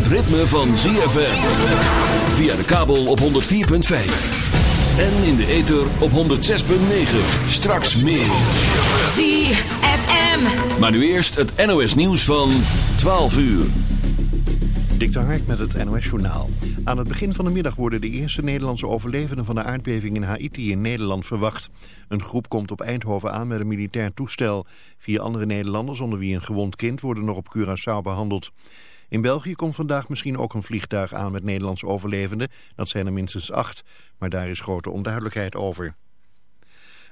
het ritme van ZFM. Via de kabel op 104.5. En in de ether op 106.9. Straks meer. ZFM. Maar nu eerst het NOS nieuws van 12 uur. Dik Hark met het NOS Journaal. Aan het begin van de middag worden de eerste Nederlandse overlevenden van de aardbeving in Haiti in Nederland verwacht. Een groep komt op Eindhoven aan met een militair toestel. Vier andere Nederlanders, onder wie een gewond kind, worden nog op Curaçao behandeld. In België komt vandaag misschien ook een vliegtuig aan met Nederlandse overlevenden. Dat zijn er minstens acht, maar daar is grote onduidelijkheid over.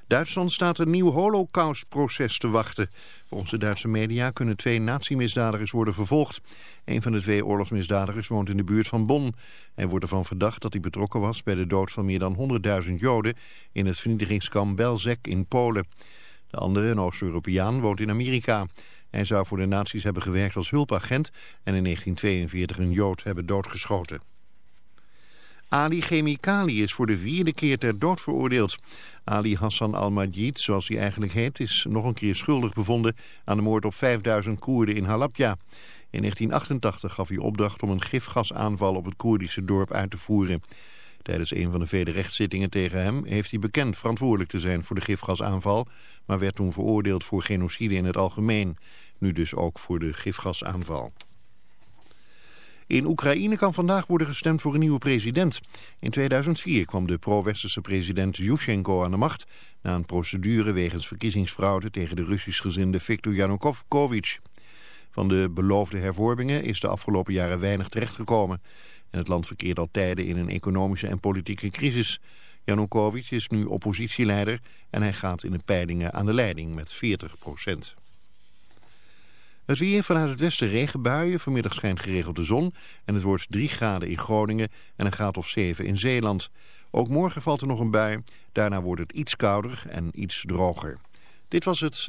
Duitsland staat een nieuw holocaustproces te wachten. Volgens de Duitse media kunnen twee nazi-misdadigers worden vervolgd. Een van de twee oorlogsmisdadigers woont in de buurt van Bonn. Hij wordt ervan verdacht dat hij betrokken was bij de dood van meer dan 100.000 Joden in het vernietigingskamp Belzec in Polen. De andere, een Oost-Europeaan, woont in Amerika. Hij zou voor de nazi's hebben gewerkt als hulpagent en in 1942 een Jood hebben doodgeschoten. Ali Chemikali is voor de vierde keer ter dood veroordeeld. Ali Hassan al-Majid, zoals hij eigenlijk heet, is nog een keer schuldig bevonden aan de moord op 5000 Koerden in Halabja. In 1988 gaf hij opdracht om een gifgasaanval op het Koerdische dorp uit te voeren. Tijdens een van de vele rechtszittingen tegen hem heeft hij bekend verantwoordelijk te zijn voor de gifgasaanval, maar werd toen veroordeeld voor genocide in het algemeen. Nu dus ook voor de gifgasaanval. In Oekraïne kan vandaag worden gestemd voor een nieuwe president. In 2004 kwam de pro-westerse president Yushchenko aan de macht... na een procedure wegens verkiezingsfraude tegen de Russisch gezinde Viktor Yanukovych. Van de beloofde hervormingen is de afgelopen jaren weinig terechtgekomen. En het land verkeert al tijden in een economische en politieke crisis. Yanukovych is nu oppositieleider en hij gaat in de peilingen aan de leiding met 40 procent. Het weer vanuit het westen regenbuien. Vanmiddag schijnt geregeld de zon. En het wordt 3 graden in Groningen en een graad of 7 in Zeeland. Ook morgen valt er nog een bui. Daarna wordt het iets kouder en iets droger. Dit was het...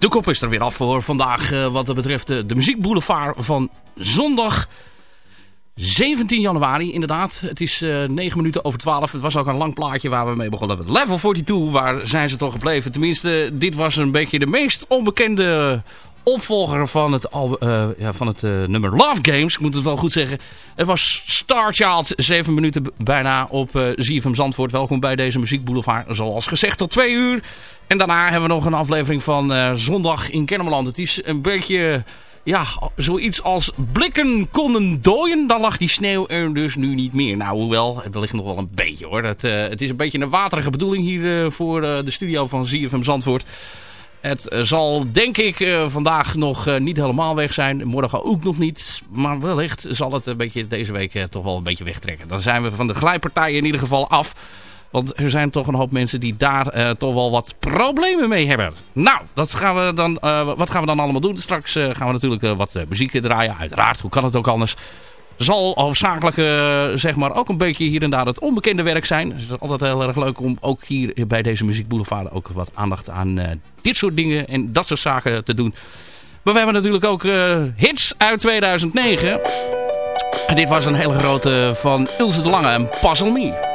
De kop is er weer af voor vandaag uh, wat betreft uh, de muziekboulevard van zondag 17 januari. Inderdaad, het is uh, eh, 9 minuten over 12. Het was ook een lang plaatje waar we mee begonnen. Level 42, waar zijn ze toch gebleven? Tenminste, dit was een beetje de meest onbekende opvolger van het, uh, ja, van het uh, nummer Love Games. Ik moet het wel goed zeggen. Het was Starchild. Zeven minuten bijna op uh, ZFM Zandvoort. Welkom bij deze muziekboulevard. Zoals gezegd tot twee uur. En daarna hebben we nog een aflevering van Zondag in Kennemerland. Het is een beetje... Ja, zoiets als blikken konden dooien. Dan lag die sneeuw er dus nu niet meer. Nou, hoewel, er ligt nog wel een beetje hoor. Het, het is een beetje een waterige bedoeling hier voor de studio van ZFM Zandvoort. Het eh, zal denk ik uh, vandaag nog uh, niet helemaal weg zijn. Morgen ook nog niet. Maar wellicht zal het een beetje deze week uh, toch wel een beetje wegtrekken. Dan zijn we van de glijpartijen in ieder geval af. Want er zijn toch een hoop mensen die daar toch wel wat problemen mee hebben. Nou, dat gaan we dan, wat gaan we dan allemaal doen? Straks gaan we natuurlijk wat muziek draaien. Uiteraard, hoe kan het ook anders? Zal hoofdzakelijk uh, zeg maar ook een beetje hier en daar het onbekende werk zijn. Dus het is altijd heel erg leuk om ook hier bij deze muziekboulevard ook wat aandacht aan uh, dit soort dingen en dat soort zaken te doen. Maar we hebben natuurlijk ook uh, hits uit 2009. En dit was een hele grote van Ilse de Lange en Puzzle Me.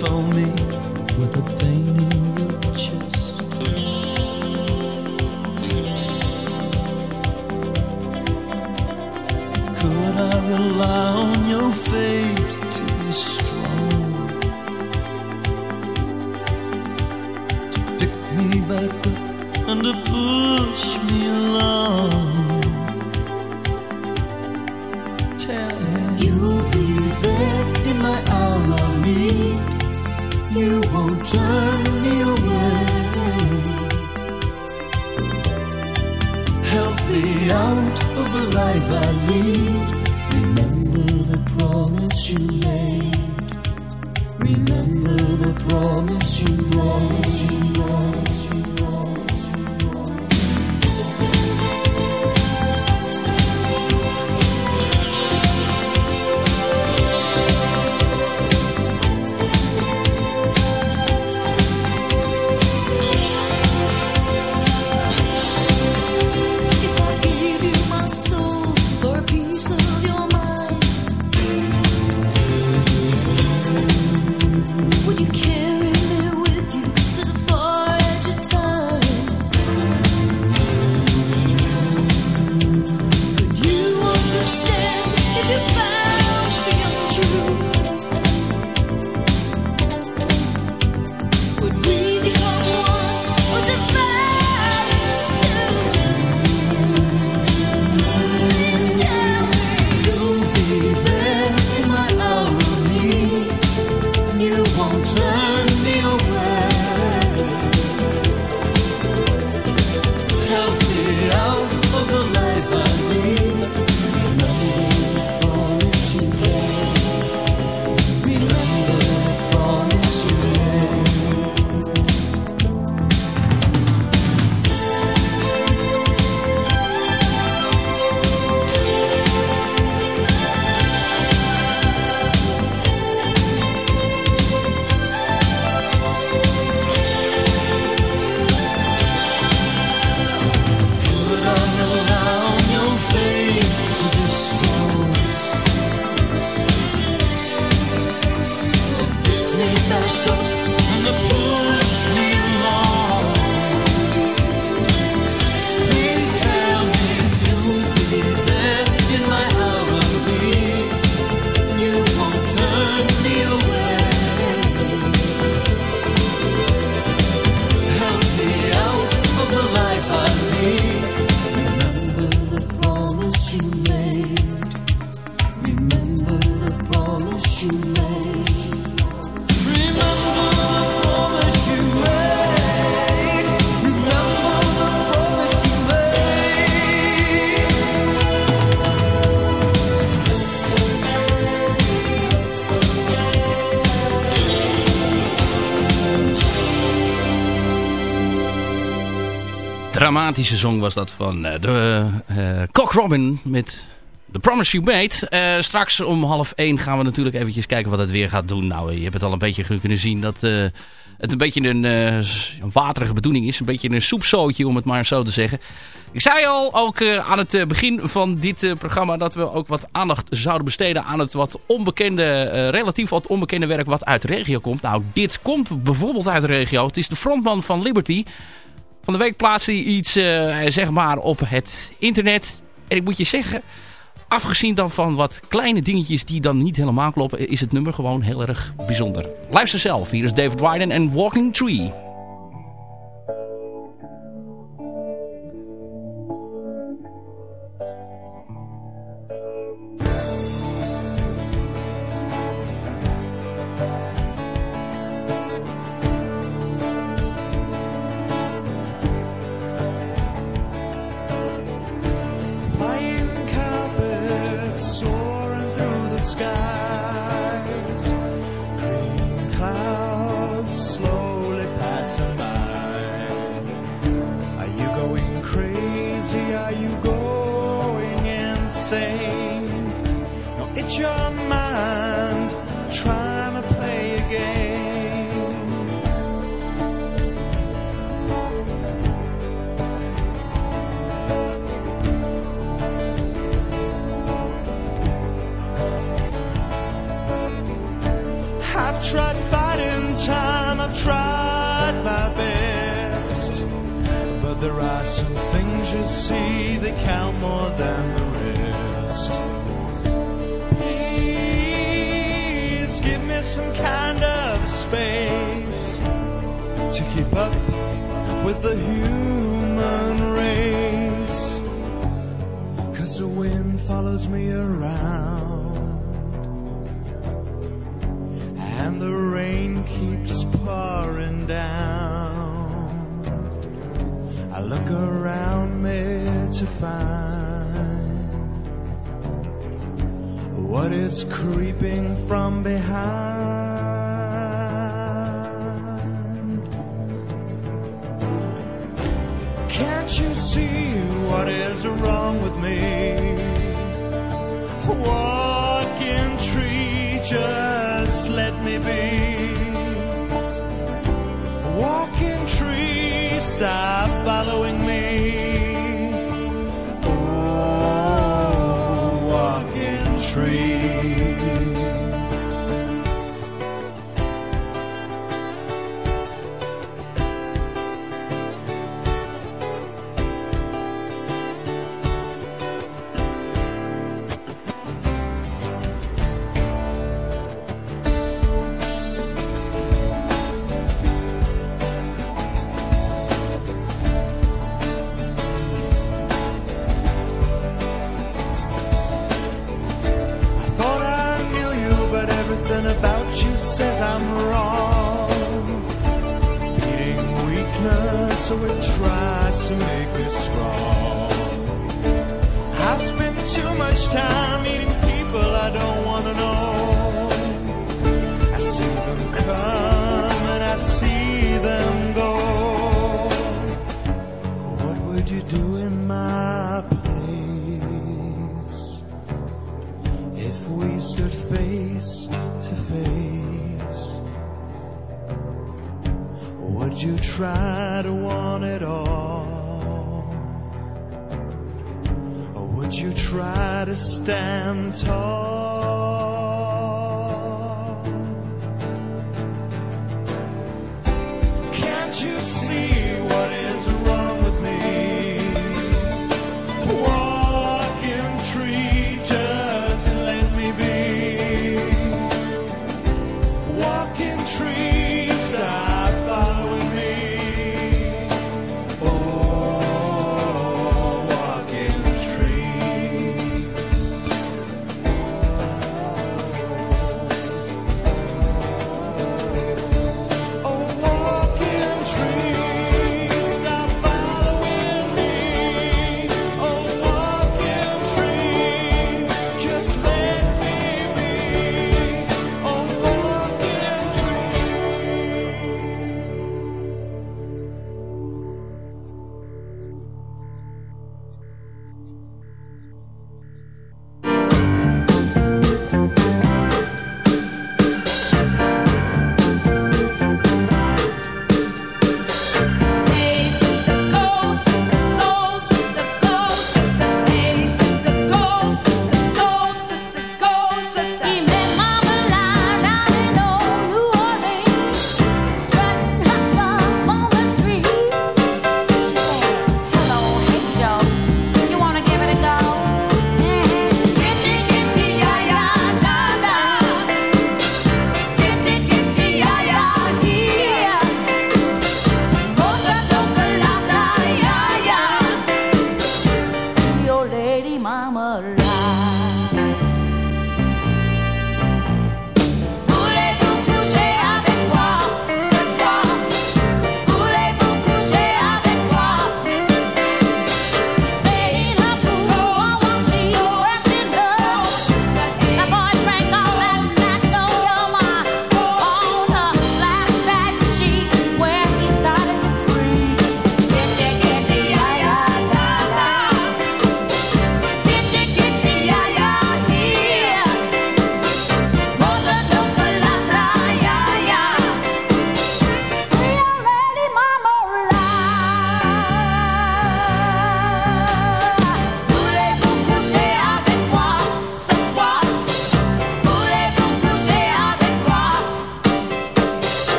phone me with a pain in your chest. Could I rely? Dramatische song was dat van uh, de uh, Cock Robin met The Promise You Made. Uh, straks om half één gaan we natuurlijk eventjes kijken wat het weer gaat doen. Nou, je hebt het al een beetje kunnen zien dat het een beetje een, een, waterige bedoeling is. Een beetje een soepzootje om het maar zo te zeggen. Ik zei al ook aan het begin van dit programma dat we ook wat aandacht zouden besteden aan het wat onbekende, relatief wat onbekende werk wat uit de regio komt. Nou, dit komt bijvoorbeeld uit de regio. Het is de frontman van Liberty. Van de week plaatste hij iets uh, zeg maar op het internet. En ik moet je zeggen, afgezien dan van wat kleine dingetjes die dan niet helemaal kloppen... is het nummer gewoon heel erg bijzonder. Luister zelf, hier is David Wyden en Walking Tree. I look around me to find what is creeping from behind. Can't you see what is wrong with me? Walking tree try to want it all? Or would you try to stand tall?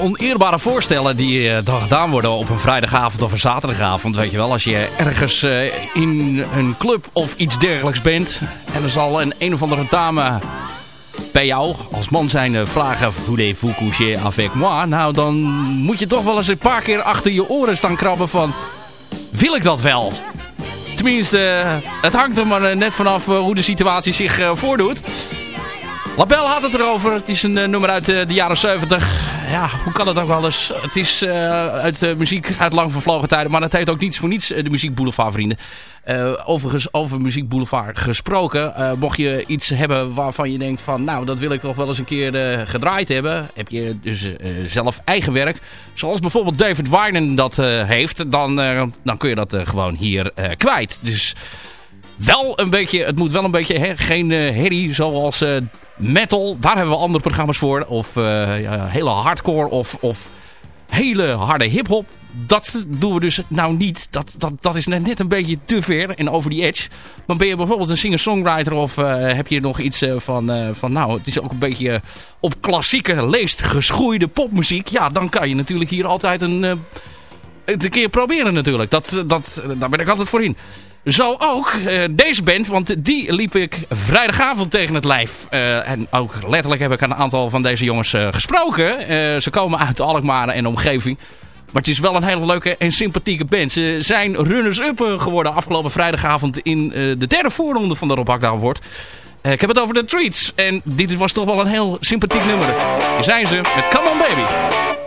Oneerbare voorstellen die uh, dan gedaan worden op een vrijdagavond of een zaterdagavond. Weet je wel, als je ergens uh, in een club of iets dergelijks bent. En er zal een een of andere dame bij jou als man zijn uh, vragen... Voulez-vous coucher avec moi? Nou, dan moet je toch wel eens een paar keer achter je oren staan krabben van... Wil ik dat wel? Tenminste, het hangt er maar net vanaf hoe de situatie zich voordoet. Label had het erover. Het is een nummer uit de jaren 70 ja, hoe kan het ook wel eens? Het is uit uh, muziek uit lang vervlogen tijden. Maar het heet ook niets voor niets uh, de Muziek Boulevard, vrienden. overigens, over Muziek Boulevard gesproken. mocht je iets hebben waarvan je denkt van... Nou, dat wil ik toch wel eens een keer gedraaid hebben. Heb je dus zelf eigen werk. Zoals bijvoorbeeld David Wynen dat heeft. Dan, dan kun je dat gewoon hier kwijt. Dus wel een beetje, het moet wel een beetje, hè, geen uh, herrie zoals metal. Daar hebben we andere programma's voor. Of ja, hele hardcore of, of hele harde hiphop. Dat doen we dus nou niet. Dat, dat, dat is net, net een beetje te ver en over die edge. Maar ben je bijvoorbeeld een singer-songwriter of heb je nog iets van, van... Nou, het is ook een beetje op klassieke leest geschoeide popmuziek. Ja, dan kan je natuurlijk hier altijd een... een keer proberen natuurlijk. Dat, dat, daar ben ik altijd voor in. Zo ook uh, deze band, want die liep ik vrijdagavond tegen het lijf. Uh, en ook letterlijk heb ik een aantal van deze jongens uh, gesproken. ze komen uit Alkmaar en omgeving. Maar het is wel een hele leuke en sympathieke band. Ze zijn runners-up geworden afgelopen vrijdagavond in de derde voorronde van de Rob Akda ik heb het over de Treats. En dit was toch wel een heel sympathiek nummer. Hier zijn ze met Come On Baby.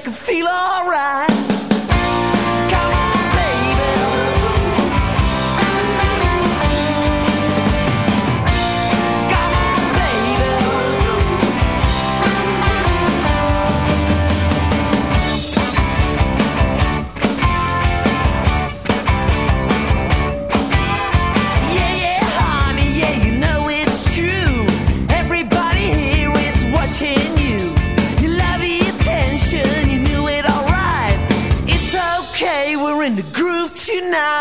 Make her feel alright. now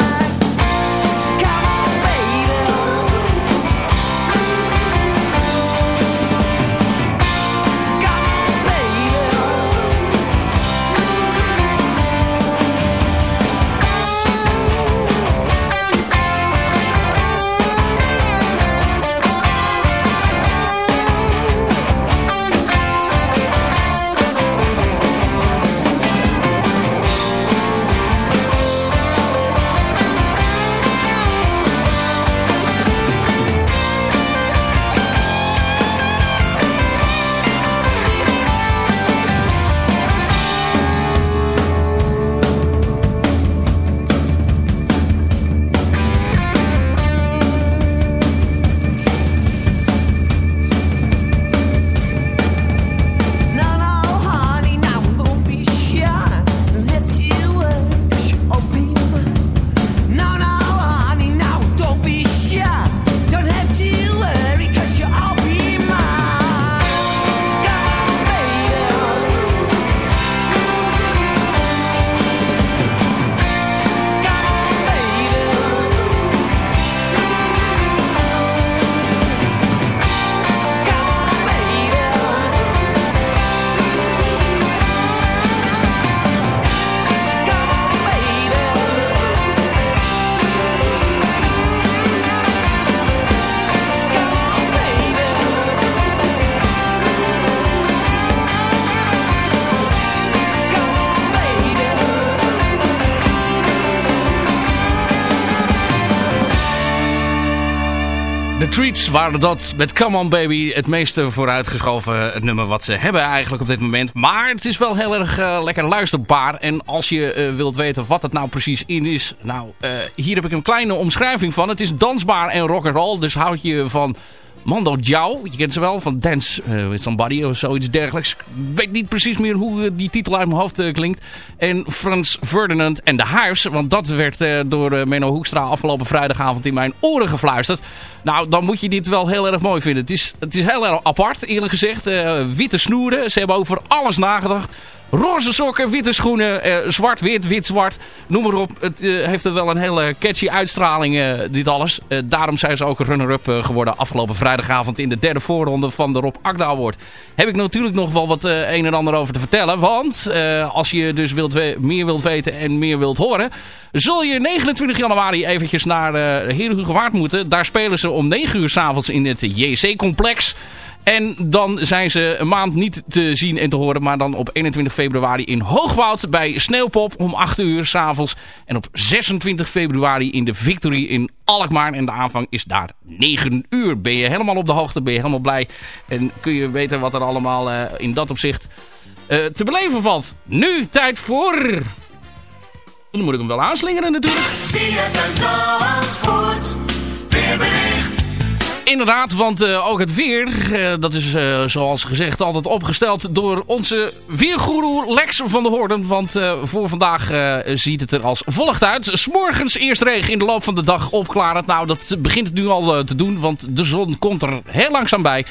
waren dat met Come On Baby het meeste vooruitgeschoven het nummer wat ze hebben eigenlijk op dit moment. Maar het is wel heel erg uh, lekker luisterbaar. En als je uh, wilt weten wat het nou precies in is. Nou, hier heb ik een kleine omschrijving van. Het is dansbaar en rock'n'roll. Dus houd je van Mando Diao, je kent ze wel, van Dance with Somebody of zoiets dergelijks. Ik weet niet precies meer hoe die titel uit mijn hoofd klinkt. En Frans Ferdinand en de Huis, want dat werd door Menno Hoekstra afgelopen vrijdagavond in mijn oren gefluisterd. Nou, dan moet je dit wel heel erg mooi vinden. Het is, het is heel erg apart, eerlijk gezegd. witte snoeren, ze hebben over alles nagedacht. Roze sokken, witte schoenen, uh, zwart-wit, wit-zwart. Noem maar op. Het uh, heeft er wel een hele catchy uitstraling, uh, dit alles. daarom zijn ze ook runner-up geworden afgelopen vrijdagavond in de derde voorronde van de Rob Akda Award. Heb ik natuurlijk nog wel wat een en ander over te vertellen. Want als je dus meer wilt weten en meer wilt horen... zul je 29 januari eventjes naar uh, Heer Waard moeten. Daar spelen ze om 9 uur s'avonds in het JC-complex... En dan zijn ze een maand niet te zien en te horen. Maar dan op 21 februari in Hoogwoud bij Sneeuwpop om 8 uur s'avonds. En op 26 februari in de Victory in Alkmaar. En de aanvang is daar 9 uur. Ben je helemaal op de hoogte, ben je helemaal blij. En kun je weten wat er allemaal uh, in dat opzicht uh, te beleven valt. Nu tijd voor... Dan moet ik hem wel aanslingeren natuurlijk. Zie je het weerbericht inderdaad, want uh, ook het weer, uh, dat is uh, zoals gezegd altijd opgesteld door onze weergoeroe Lex van de Hoorden. Want voor vandaag ziet het er als volgt uit. S'morgens eerst regen in de loop van de dag opklarend. Nou, dat begint het nu al te doen, want de zon komt er heel langzaam bij.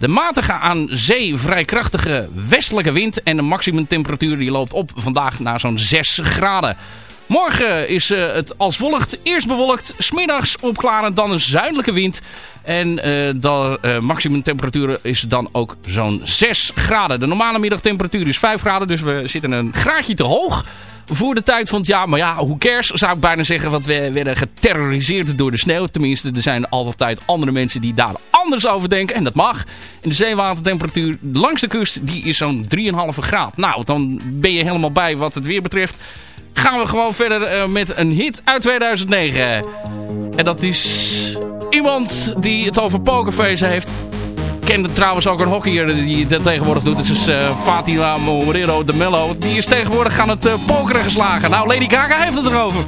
De matige aan zee vrij krachtige westelijke wind en de maximumtemperatuur die loopt op vandaag naar zo'n 6 graden. Morgen is het als volgt. Eerst bewolkt, smiddags opklarend, dan een zuidelijke wind. En uh, de uh, maximum temperatuur is dan ook zo'n 6 graden. De normale middagtemperatuur is 5 graden, dus we zitten een graadje te hoog voor de tijd van het jaar. Maar ja, hoe cares zou ik bijna zeggen, want we werden geterroriseerd door de sneeuw. Tenminste, er zijn altijd andere mensen die daar anders over denken. En dat mag. En de zeewatertemperatuur langs de kust, die is zo'n 3,5 graad. Nou, dan ben je helemaal bij wat het weer betreft gaan we gewoon verder uh, met een hit uit 2009. En dat is iemand die het over pokerface heeft. Ik ken trouwens ook een hockeyer die dat tegenwoordig doet. Het is uh, Fatima Morero de Mello. Die is tegenwoordig aan het uh, pokeren geslagen. Nou, Lady Gaga heeft het erover.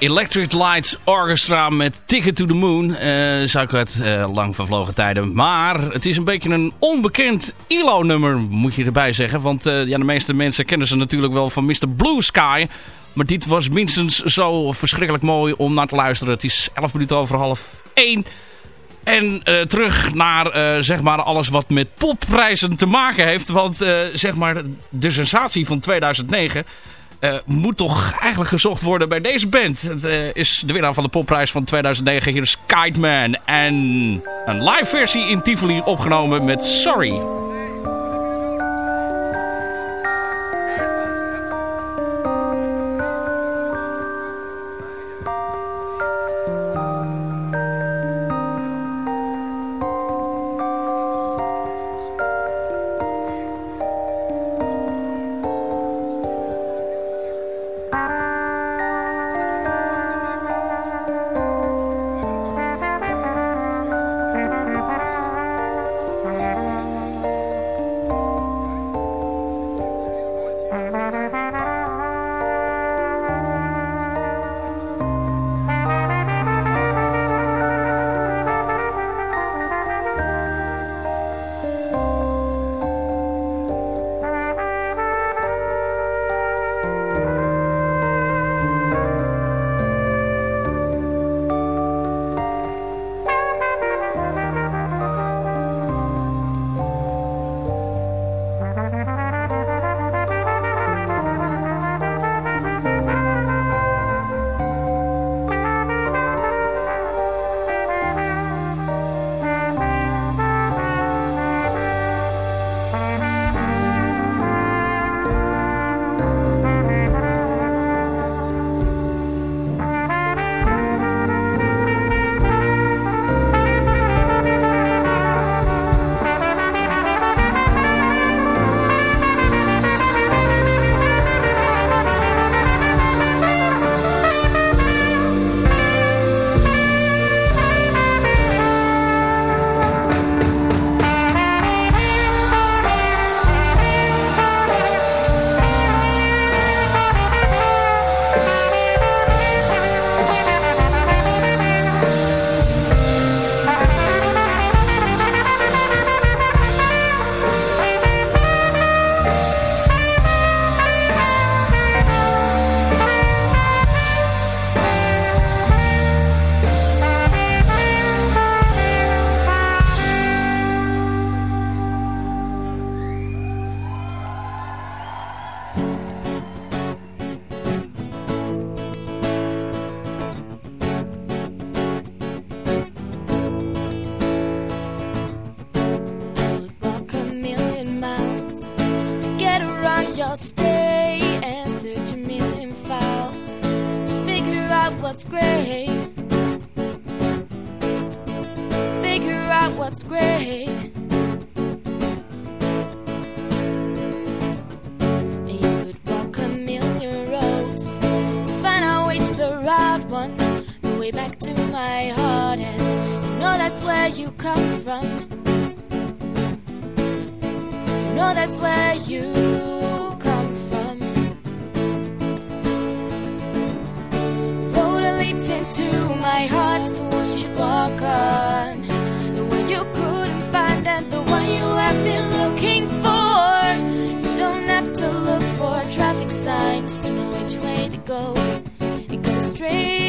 Electric Lights Orchestra met Ticket to the Moon. eh zou ik uit eh, lang vervlogen tijden. Maar het is een beetje een onbekend ILO-nummer, moet je erbij zeggen. Want eh, ja, de meeste mensen kennen ze natuurlijk wel van Mr. Blue Sky. Maar dit was minstens zo verschrikkelijk mooi om naar te luisteren. Het is 11 minuten over half 1. En terug naar zeg maar alles wat met popprijzen te maken heeft. Want zeg maar de sensatie van 2009 eh, moet toch eigenlijk gezocht worden bij deze band. Het eh, is de winnaar van de popprijs van 2009. Hier is. En een live versie in Tivoli opgenomen met Sorry. Great. Figure out what's great. You could walk a million roads to find out which the right one. The way back to my heart, and you know that's where you come from. You know that's where you into my heart the one you should walk on. The one you couldn't find and the one you have been looking for. You don't have to look for traffic signs to know which way to go. It goes straight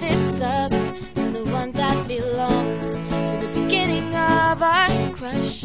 fits us and the one that belongs to the beginning of our crush.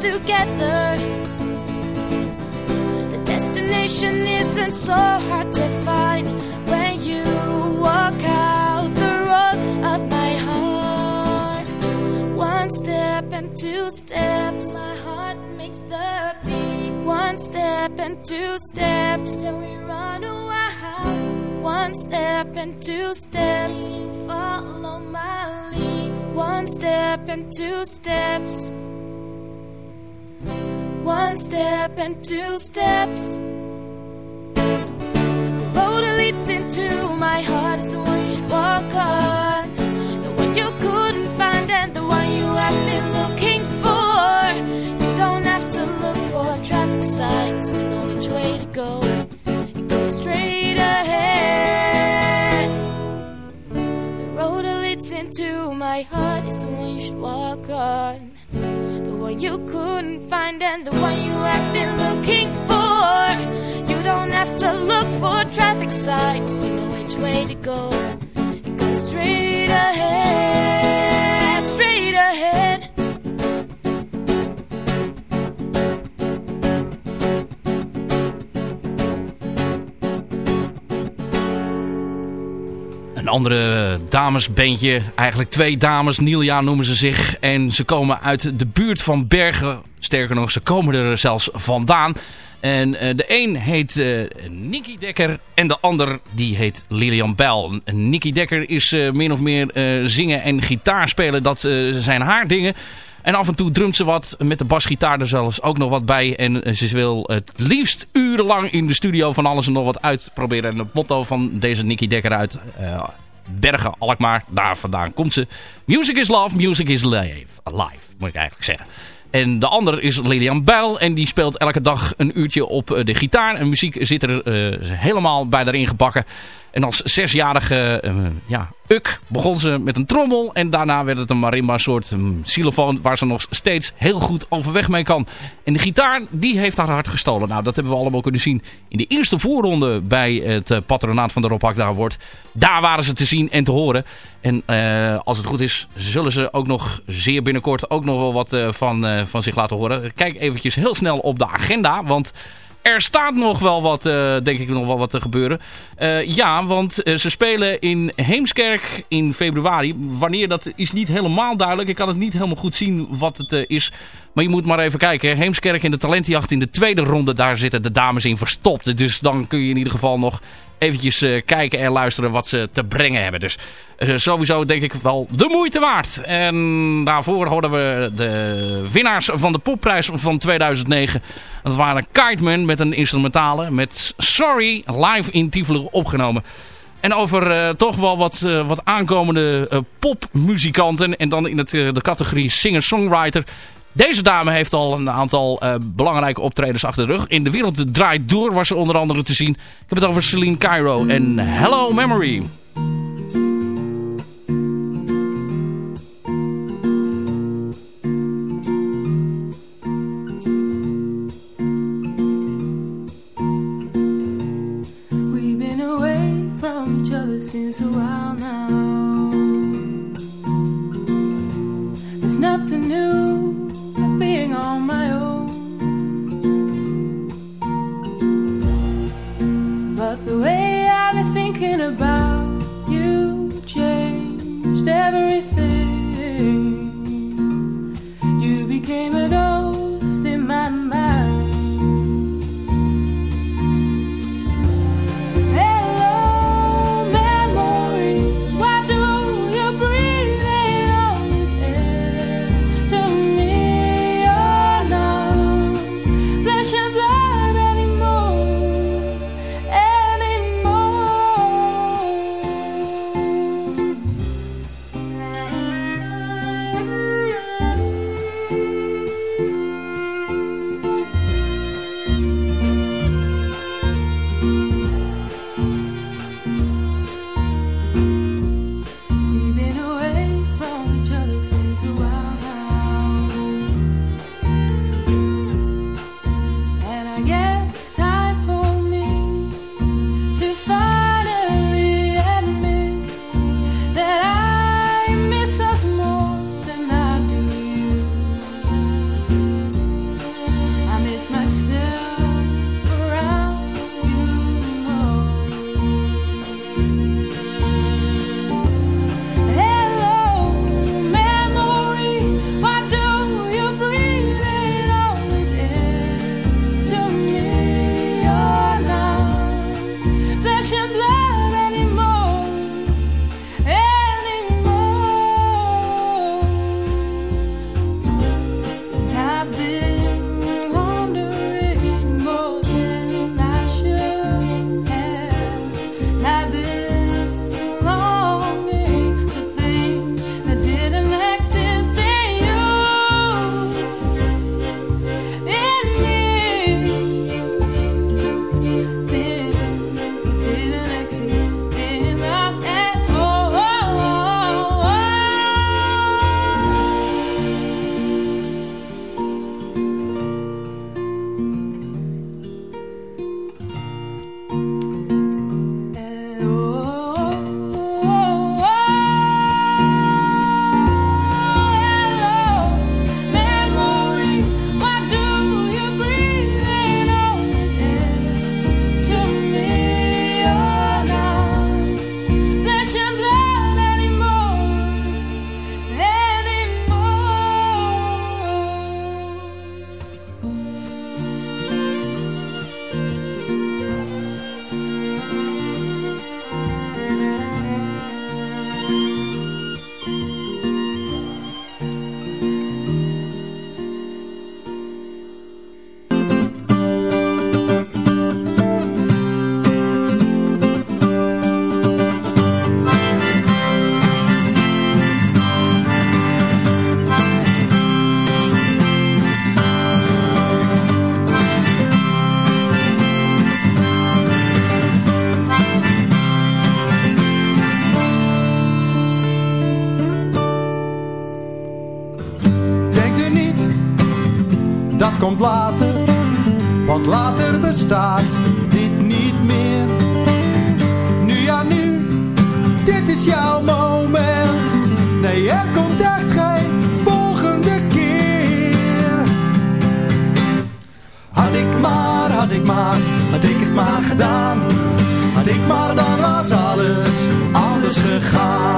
Together. The destination isn't so hard to find when you walk out the road of my heart. One step and two steps, my heart makes the beat. One step and two steps, then we run a while. One step and two steps, you follow my lead. One step and two steps. One step and two steps. The road leads into my heart is the one you should walk on. The one you couldn't find and the one you have been looking for. You don't have to look for traffic signs to know which way to go. You go straight ahead. The road leads into my heart is the one you should walk on. You couldn't find and the one you have been looking for. You don't have to look for traffic signs to know which way to go. It goes straight ahead, andere damesbandje, eigenlijk twee dames, Nilia noemen ze zich. En ze komen uit de buurt van Bergen. Sterker nog, ze komen er zelfs vandaan. En eh, de een heet eh Nicky Dekker en de ander die heet Lilian. En Nicky Dekker is eh, min of meer zingen en gitaar spelen. Dat zijn haar dingen. En af en toe drumt ze wat. Met de basgitaar er zelfs ook nog wat bij. En eh, ze wil het liefst urenlang in de studio van alles en nog wat uitproberen. En het motto van deze Nicky Dekker uit eh, Bergen, Alkmaar, daar vandaan komt ze. Music is love, music is life. Alive, moet ik eigenlijk zeggen. En de ander is Lilian Bijl. En die speelt elke dag een uurtje op eh, de gitaar. En muziek zit er helemaal bij daarin gebakken. En als zesjarige uh, ja, uk begon ze met een trommel. En daarna werd het een marimba soort um, waar ze nog steeds heel goed overweg mee kan. En de gitaar, die heeft haar hart gestolen. Nou, dat hebben we allemaal kunnen zien in de eerste voorronde bij het uh, patronaat van de Rob Hakda wordt. Daar waren ze te zien en te horen. En uh, als het goed is, zullen ze ook nog zeer binnenkort ook nog wel wat van, van zich laten horen. Kijk eventjes heel snel op de agenda, want... Er staat nog wel wat, uh, denk ik, nog wel wat te gebeuren. Uh, ja, want uh, ze spelen in Heemskerk in februari. Wanneer, dat is niet helemaal duidelijk. Ik kan het niet helemaal goed zien wat het is. Maar je moet maar even kijken. Heemskerk in de talentenjacht in de tweede ronde. Daar zitten de dames in verstopt. Dus dan kun je in ieder geval nog eventjes uh, kijken en luisteren wat ze te brengen hebben. Dus uh, sowieso denk ik wel de moeite waard. En daarvoor hoorden we de winnaars van de popprijs van 2009. Dat waren Kiteman met een instrumentale met Sorry live in Tivoli opgenomen. En over uh, toch wel wat, wat aankomende popmuzikanten. En dan in het, de categorie singer-songwriter. Deze dame heeft al een aantal uh, belangrijke optredens achter de rug. In de wereld draait door was ze onder andere te zien. Ik heb het over Celine Cairo en Hello Memory. living on my own. But the way I've been thinking about you changed everything. Anders gegaan.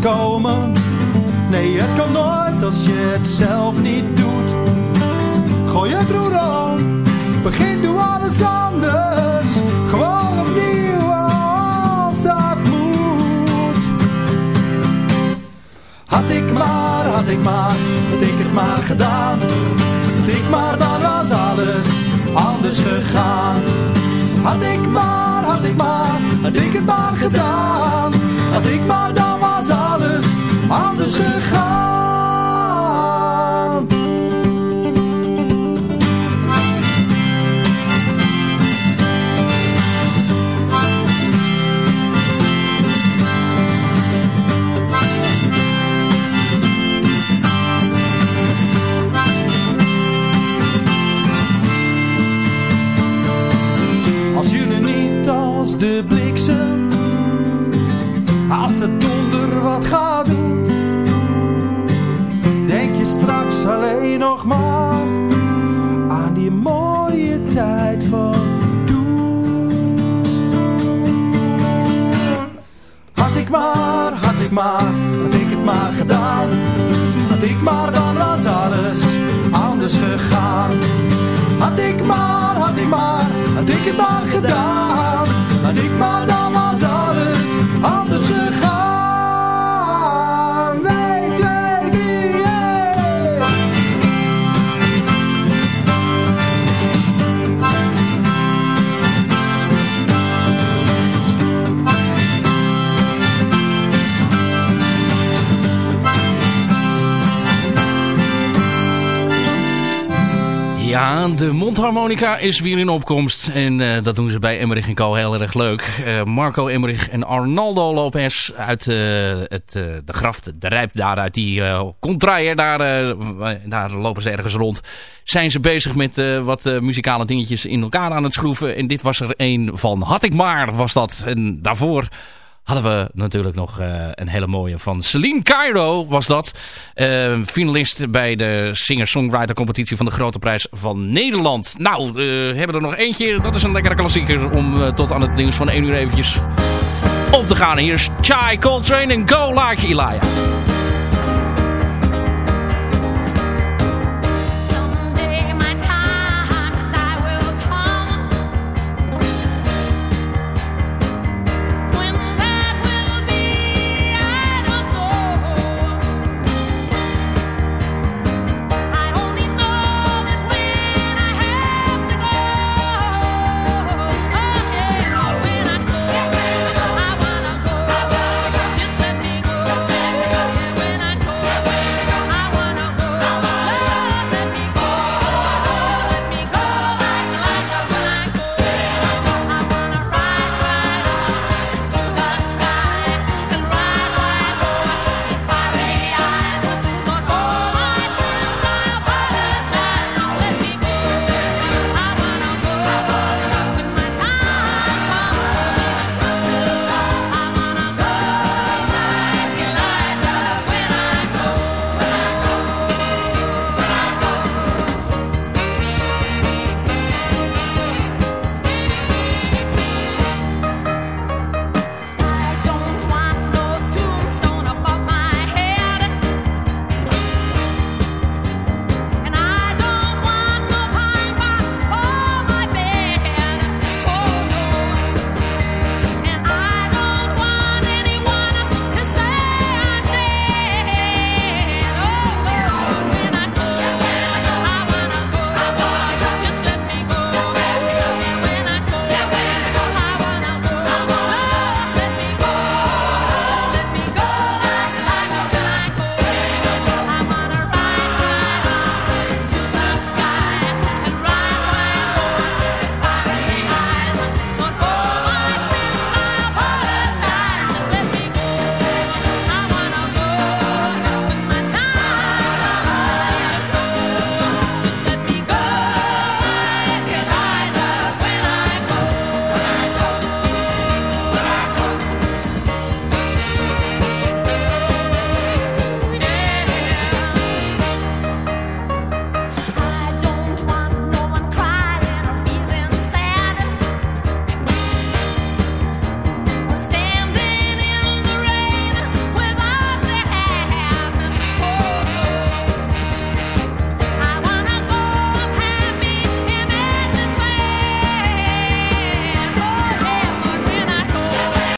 komen. Nee, het kan nooit als je het zelf niet maar, had ik het maar gedaan. Had ik maar, dan was alles anders gegaan. Had ik maar, had ik maar, had ik het maar gedaan. Had ik maar, dan was alles anders gegaan. Wat gaat doen, denk je straks alleen nog maar aan die mooie tijd van toen. Had ik maar, had ik maar, had ik het maar gedaan, had ik maar dan was alles anders gegaan. Had ik maar, had ik maar, had ik het maar gedaan. Had ik maar, dan De mondharmonica is weer in opkomst. En eh, dat doen ze bij Emmerich Co. heel erg leuk. Eh, Marco Emmerich en Arnaldo Lopez uit eh, het, de graft, de rijp daar uit die uh, contraier. Daar, daar lopen ze ergens rond. Zijn ze bezig met wat muzikale dingetjes in elkaar aan het schroeven. En dit was er een van Had ik maar, was dat. En daarvoor hadden we natuurlijk nog uh, een hele mooie van Celine Cairo was dat. Uh, finalist bij de singer-songwriter competitie van de Grote Prijs van Nederland. Nou, uh, hebben er nog eentje. Dat is een lekkere klassieker om tot aan het nieuws van 1 uur eventjes op te gaan. Hier is Chai Coltrane en Go Like Elijah.